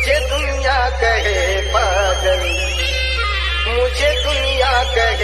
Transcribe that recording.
मुझे दुनिया कहे पागल। मुझे दुनिया कहे